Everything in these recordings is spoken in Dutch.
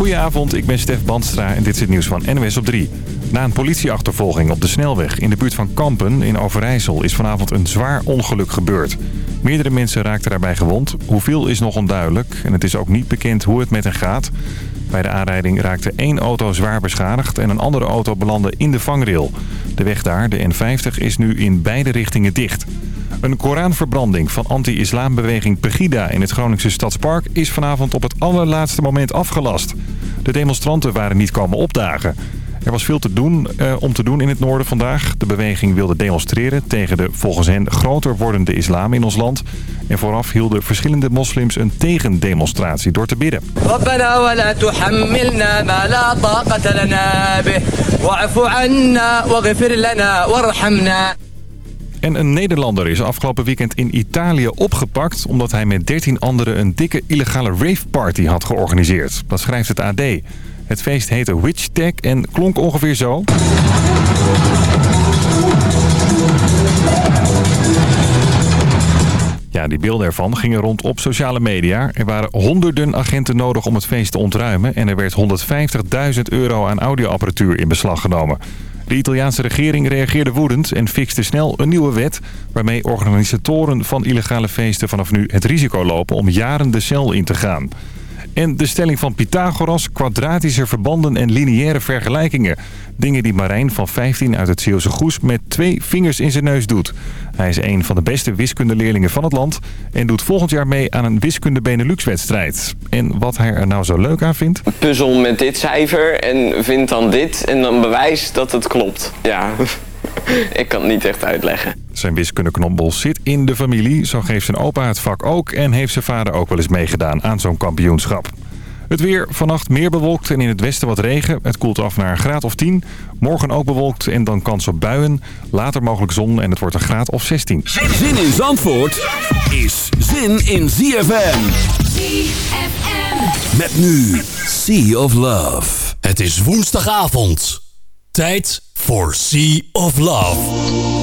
Goedenavond, ik ben Stef Bandstra en dit is het nieuws van NWS op 3. Na een politieachtervolging op de snelweg in de buurt van Kampen in Overijssel... is vanavond een zwaar ongeluk gebeurd. Meerdere mensen raakten daarbij gewond. Hoeveel is nog onduidelijk en het is ook niet bekend hoe het met hen gaat. Bij de aanrijding raakte één auto zwaar beschadigd en een andere auto belandde in de vangrail. De weg daar, de N50, is nu in beide richtingen dicht. Een Koranverbranding van anti-islambeweging Pegida in het Groningse Stadspark is vanavond op het allerlaatste moment afgelast. De demonstranten waren niet komen opdagen. Er was veel te doen, eh, om te doen in het noorden vandaag. De beweging wilde demonstreren tegen de volgens hen groter wordende islam in ons land. En vooraf hielden verschillende moslims een tegendemonstratie door te bidden. En een Nederlander is afgelopen weekend in Italië opgepakt... omdat hij met 13 anderen een dikke illegale raveparty had georganiseerd. Dat schrijft het AD. Het feest heette Witch Tech en klonk ongeveer zo. Ja, die beelden ervan gingen rond op sociale media. Er waren honderden agenten nodig om het feest te ontruimen... en er werd 150.000 euro aan audioapparatuur in beslag genomen. De Italiaanse regering reageerde woedend en fixte snel een nieuwe wet... waarmee organisatoren van illegale feesten vanaf nu het risico lopen om jaren de cel in te gaan. En de stelling van Pythagoras, kwadratische verbanden en lineaire vergelijkingen. Dingen die Marijn van 15 uit het Zeeuwse Goes met twee vingers in zijn neus doet. Hij is een van de beste wiskundeleerlingen van het land... en doet volgend jaar mee aan een wiskunde Benelux-wedstrijd. En wat hij er nou zo leuk aan vindt? Puzzel met dit cijfer en vind dan dit en dan bewijs dat het klopt. Ja, ik kan het niet echt uitleggen. Zijn wiskundeknobbel zit in de familie. Zo geeft zijn opa het vak ook en heeft zijn vader ook wel eens meegedaan aan zo'n kampioenschap. Het weer vannacht meer bewolkt en in het westen wat regen. Het koelt af naar een graad of 10. Morgen ook bewolkt en dan kans op buien. Later mogelijk zon en het wordt een graad of 16. Zin in Zandvoort is zin in ZFM. ZFM. Met nu Sea of Love. Het is woensdagavond. Tijd voor Sea of Love.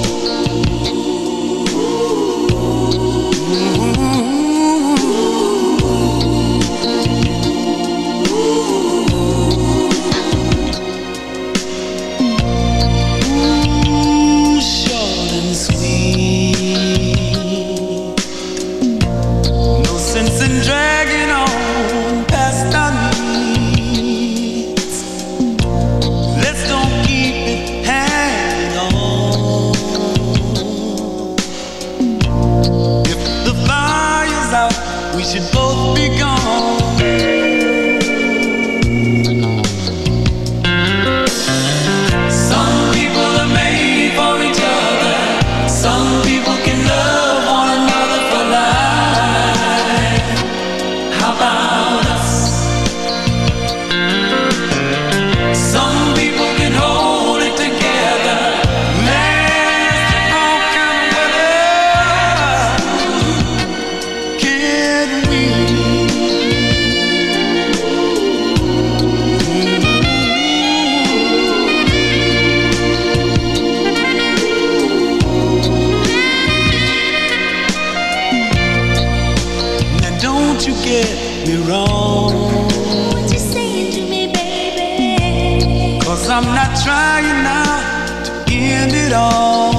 Trying now to end it all.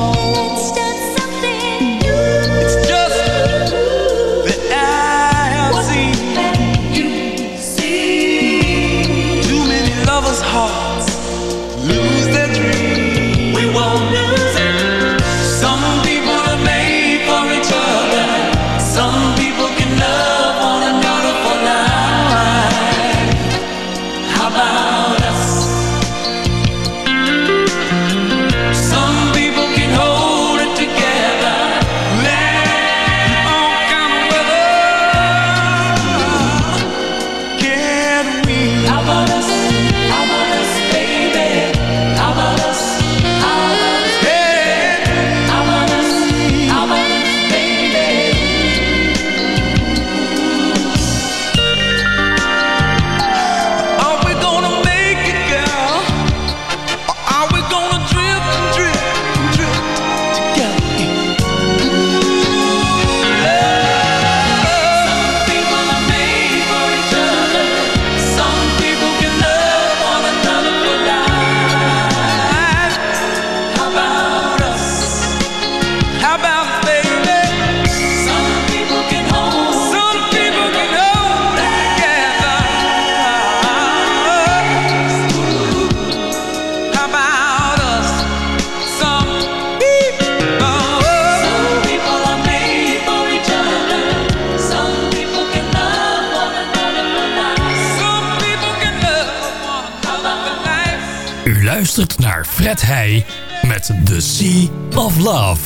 Ted Hey met The Sea of Love.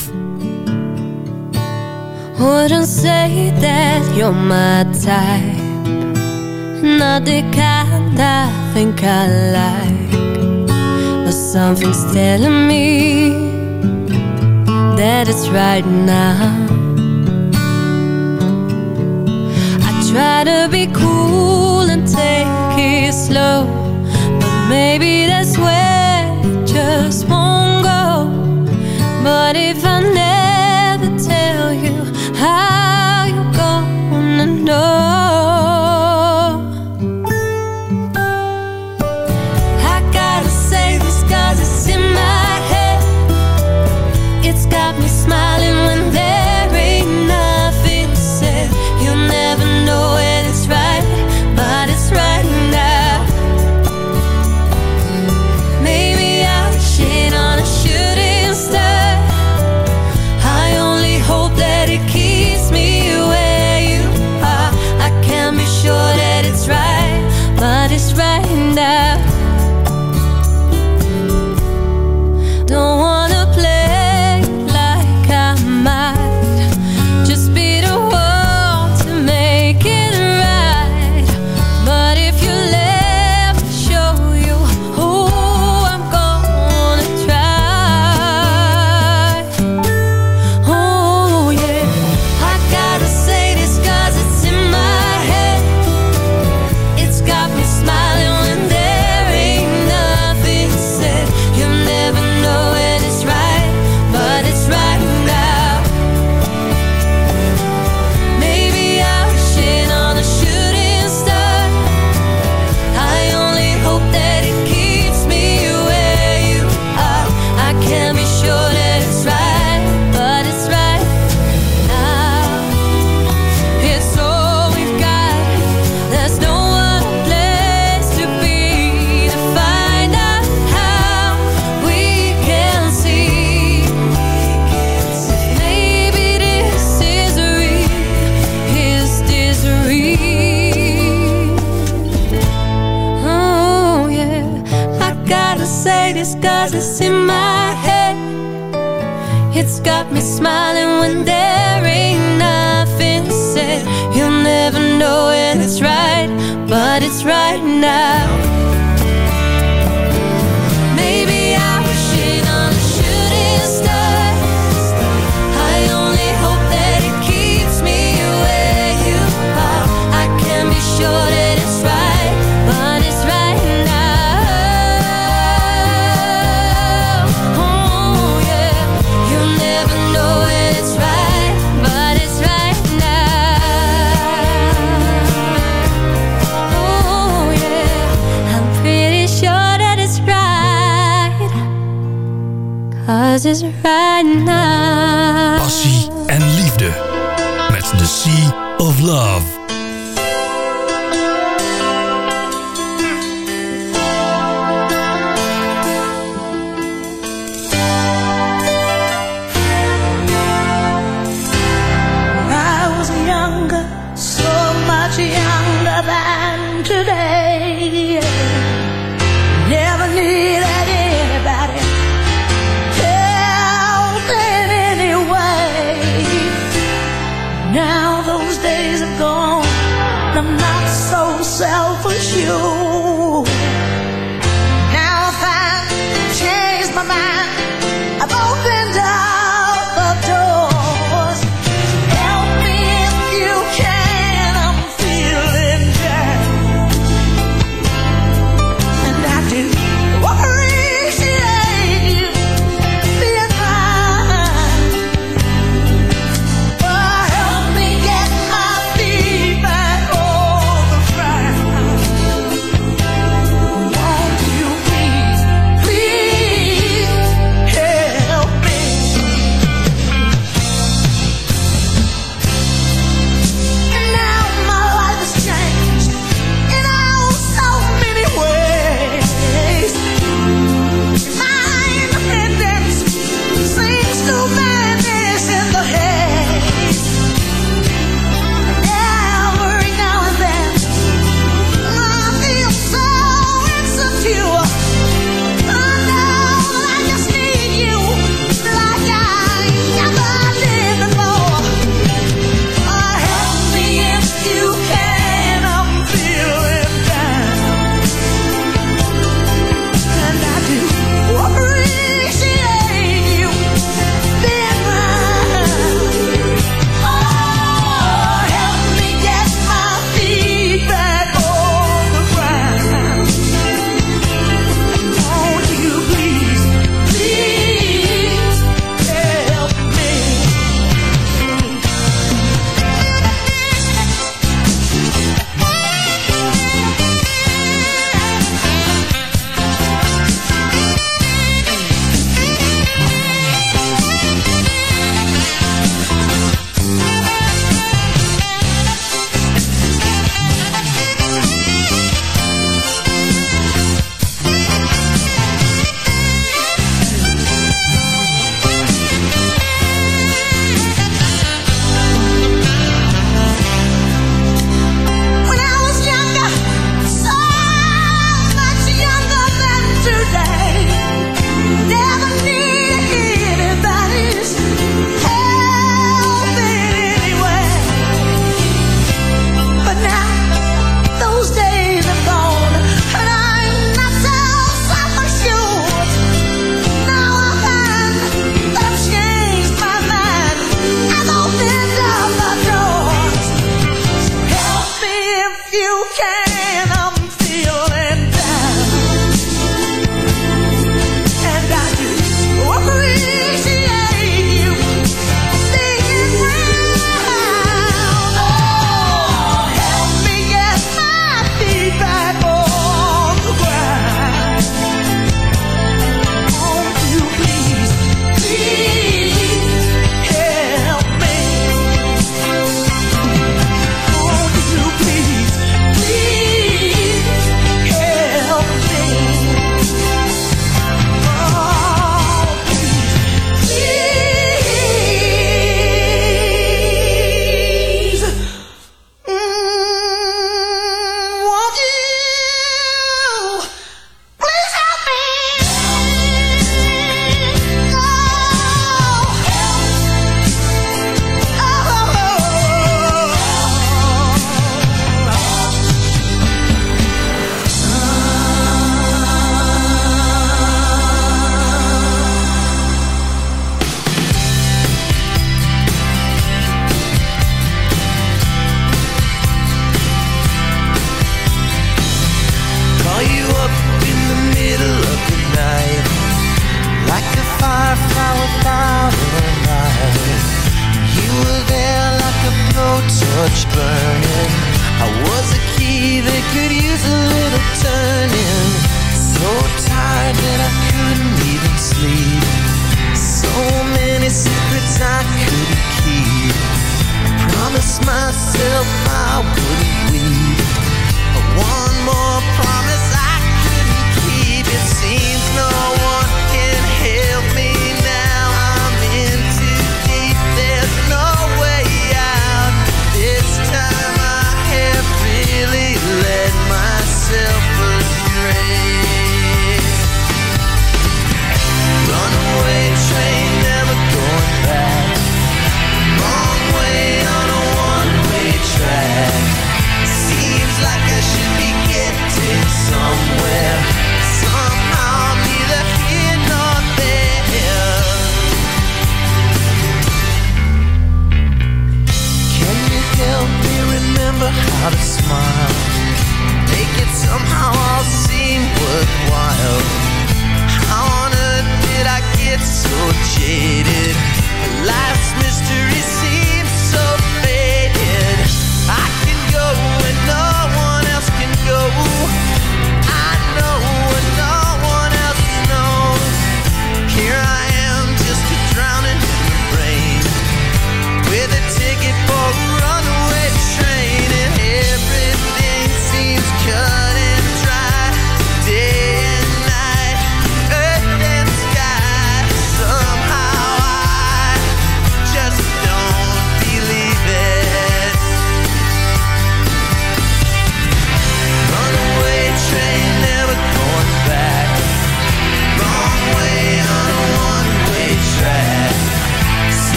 Wouldn't say that you're my type Not the kind I think I like But something's telling me That it's right now. I try to be cool and take it slow But maybe that's where just won't go. But if I never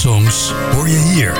songs hoor je hier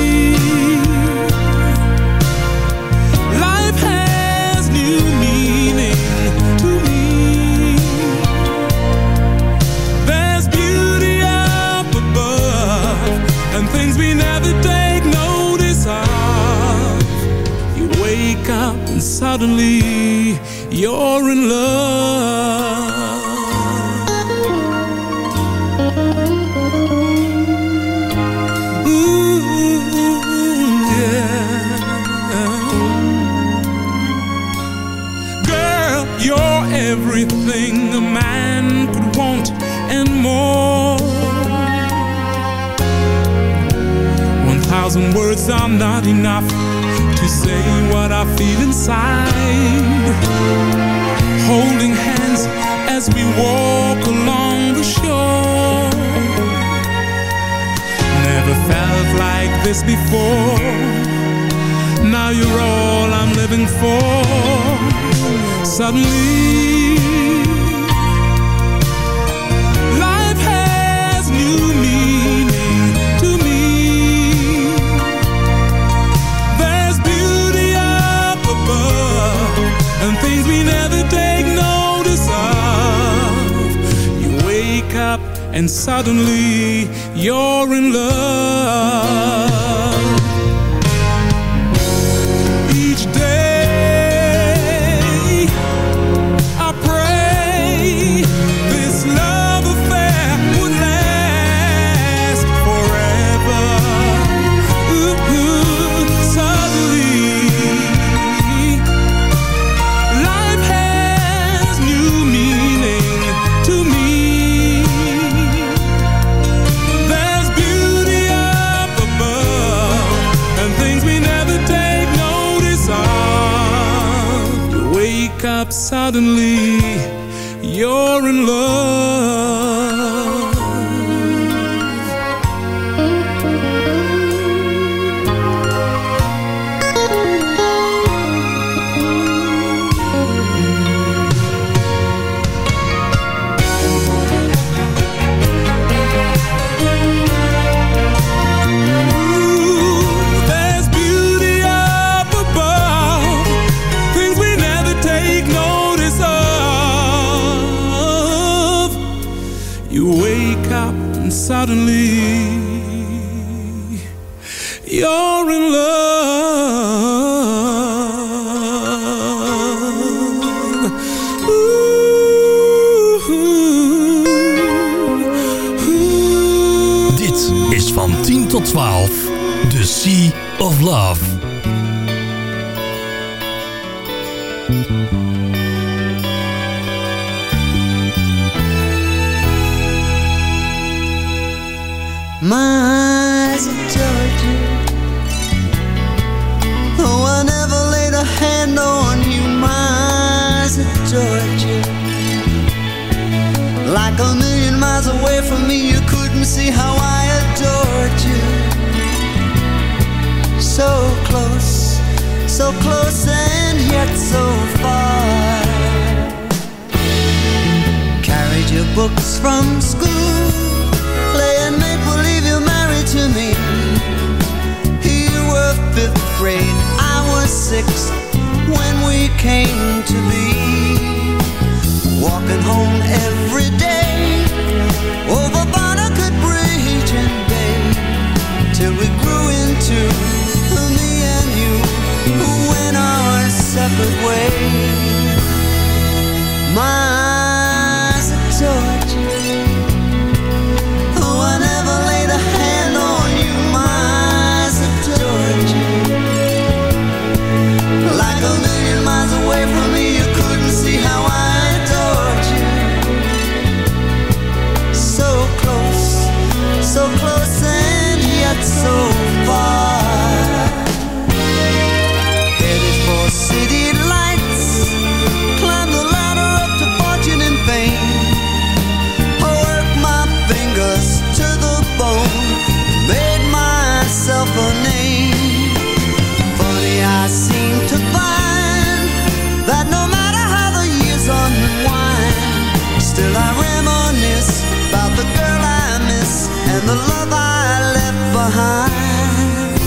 the love I left behind.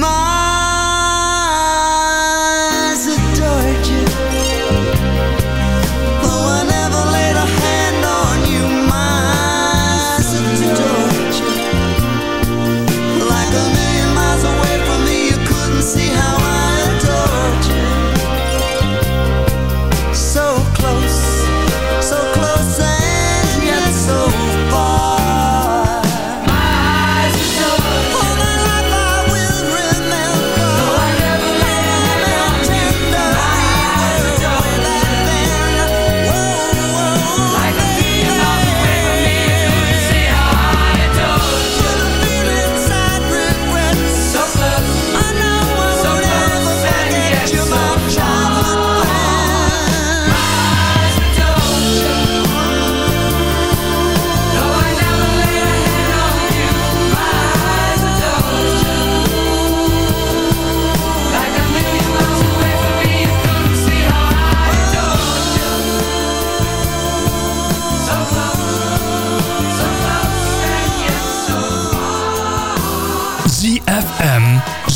My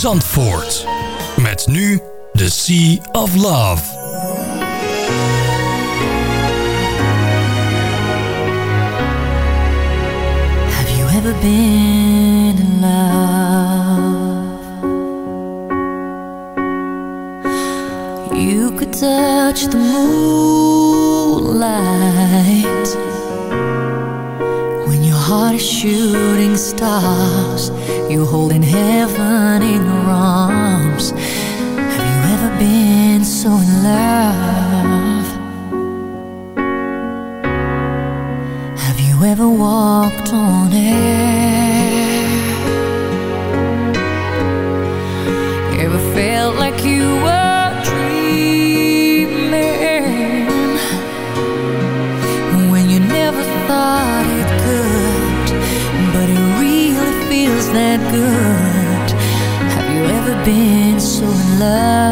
Zandvoort. Met nu The Sea of Love. Have you ever been in love? You could touch the moonlight heart is shooting stars You holding heaven in your so in love. Have you ever walked on air? Ever felt like you were dreaming when you never thought it could, but it really feels that good. Have you ever been so in love?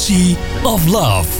Sea of Love.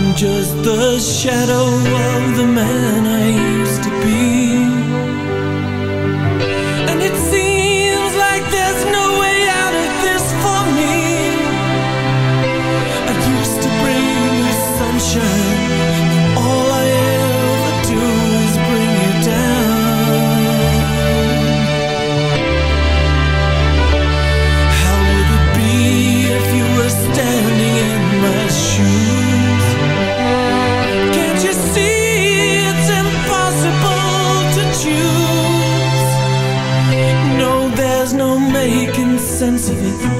I'm just the shadow of the man I used to be. sensitive.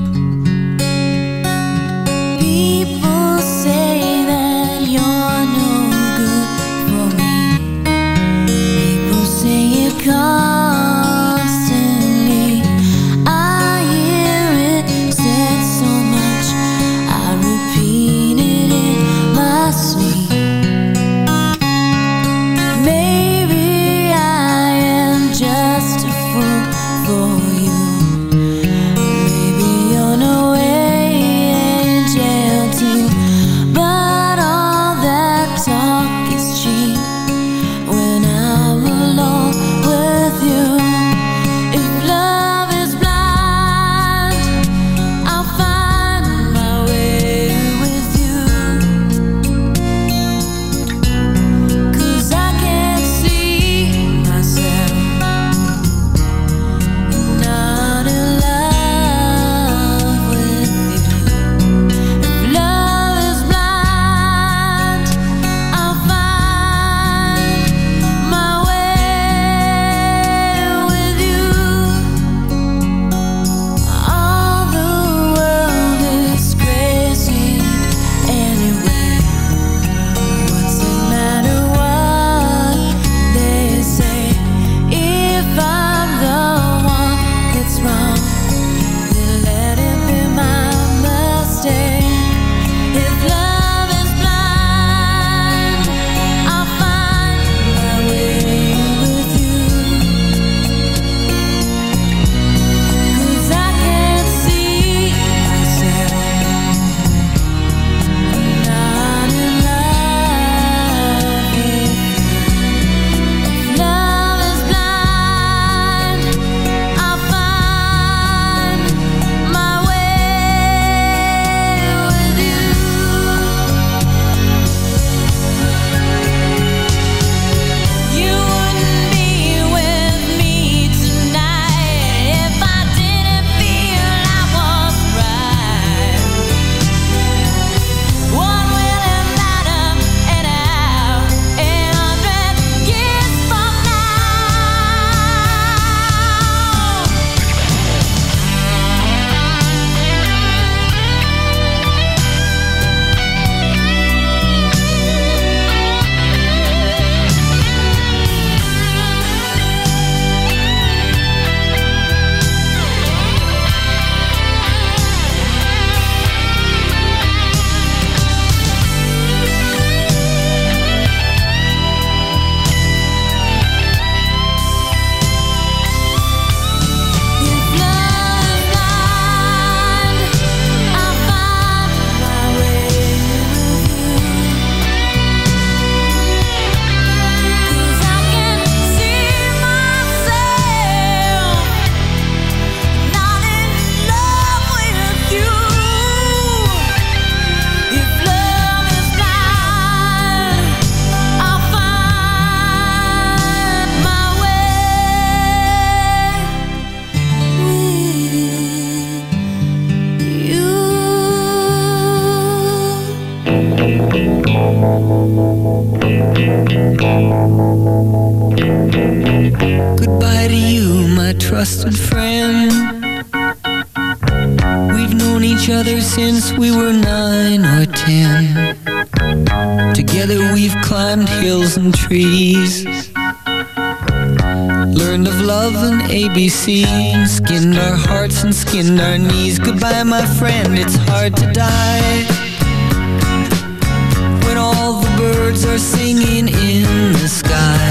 sea Skinned our hearts and skinned our knees. Goodbye my friend, it's hard to die. When all the birds are singing in the sky.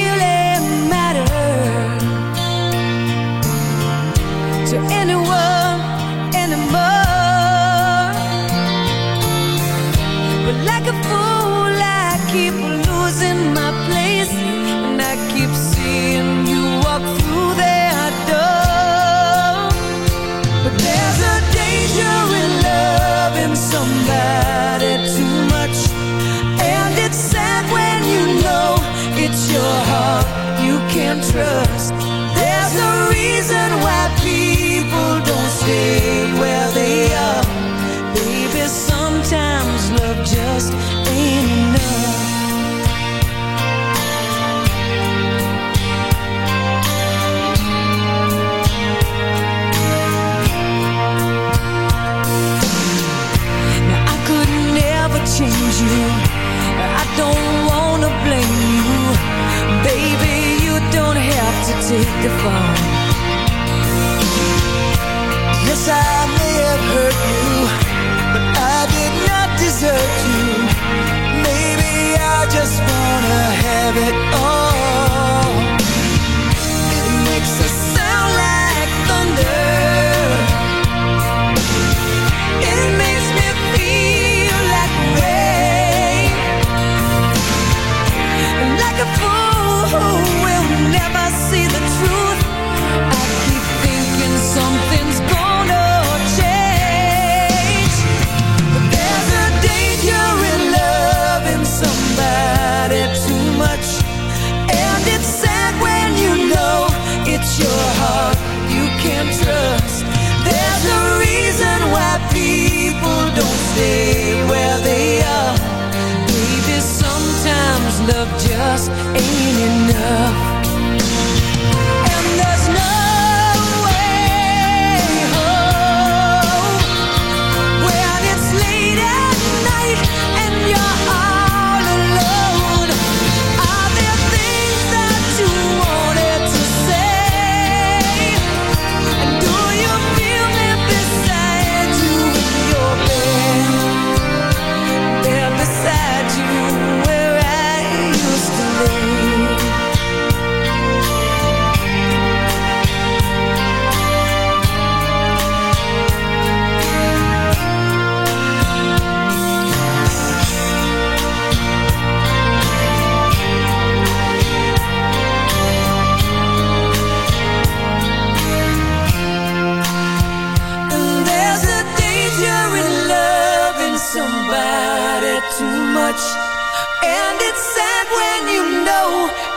take the fall. Yes, I may have hurt you,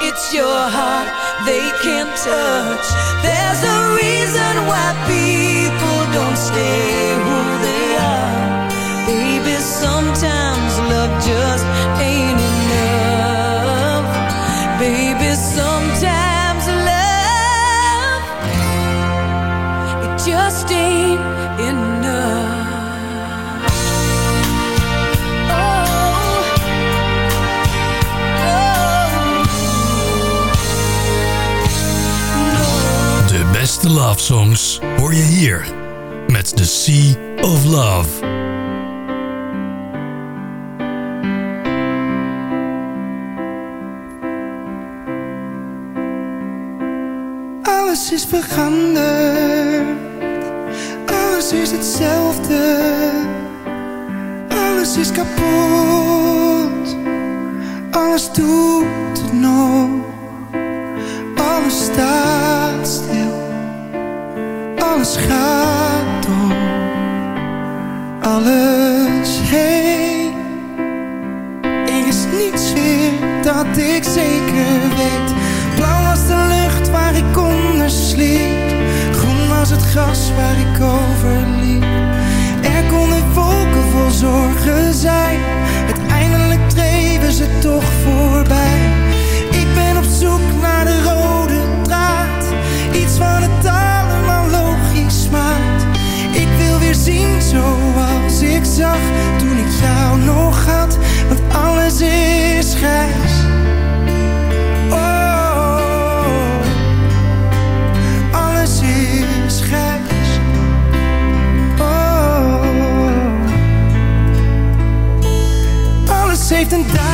it's your heart they can't touch. There's a reason why people don't stay love songs hoor je hier met The Sea of Love. Alles is veranderd. Alles is hetzelfde. Alles is kapot. Alles doet het nog. Alles heen. Er is niets meer dat ik zeker weet. Blauw was de lucht waar ik onder sliep. Groen was het gras waar ik over liep. Er konden wolken vol zorgen zijn. Uiteindelijk dreven ze toch voorbij. Zag toen ik jou nog had. Want alles is grijs. Oh, alles is grijs. Oh, alles heeft een datum